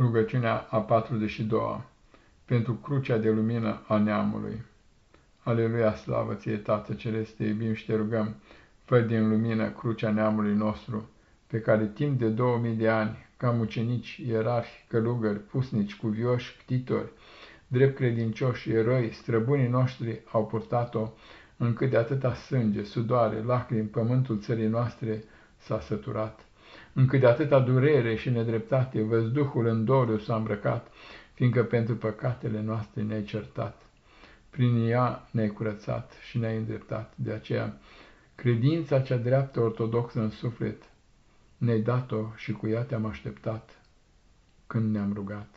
Rugăciunea a 42-a pentru crucea de lumină a neamului. Aleluia, slavă ție, Tată Celeste, te iubim și te rugăm, fă din lumină crucea neamului nostru, pe care timp de 2000 de ani, ca mucenici, ierarhi, călugări, pusnici, cuvioși, ctitori, drept credincioși, eroi, străbunii noștri au purtat-o, încât de atâta sânge, sudoare, lacrimi, pământul țării noastre s-a săturat încât de atâta durere și nedreptate văzduhul în doliu s-a îmbrăcat, fiindcă pentru păcatele noastre ne-ai certat. Prin ea ne-ai curățat și ne-ai îndreptat. De aceea, credința cea dreaptă ortodoxă în suflet, ne-ai dat-o și cu ea te-am așteptat când ne-am rugat.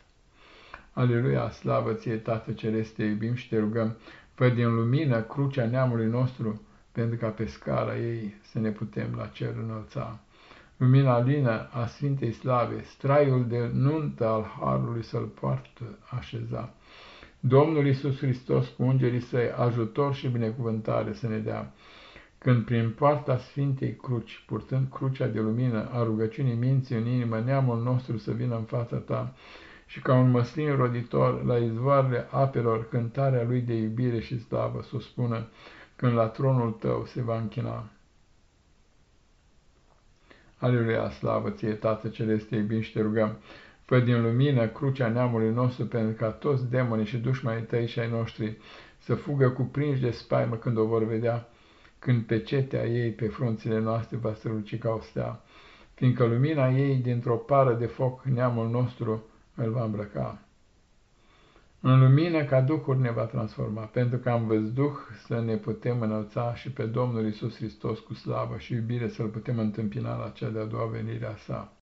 Aleluia, slavă ție, Tată Celeste, te iubim și te rugăm, fă din lumină crucea neamului nostru, pentru ca pe scara ei să ne putem la cer înălța lumina lină a Sfintei Slave, straiul de nuntă al Harului să-l poartă așeza. Domnul Iisus Hristos cu îngerii săi ajutor și binecuvântare să ne dea, când prin poarta Sfintei Cruci, purtând crucea de lumină a rugăciunii minții în inimă, neamul nostru să vină în fața ta, și ca un măslin roditor la izvoarele apelor cântarea lui de iubire și slavă să o spună când la tronul tău se va închina. Aleluia, slavă ție, Tată Celeste, iubim și te rugăm, fă din lumină crucea neamului nostru, pentru ca toți demonii și dușmanii tăi și ai noștri să fugă cuprinși de spaimă când o vor vedea, când pe cetea ei pe frunțile noastre va străluci ca o stea, fiindcă lumina ei dintr-o pară de foc neamul nostru îl va îmbrăca. În lumină ca Duhul ne va transforma, pentru că am văzduh să ne putem înălța și pe Domnul Isus Hristos cu slavă și iubire să-L putem întâmpina la cea de-a doua venire a sa.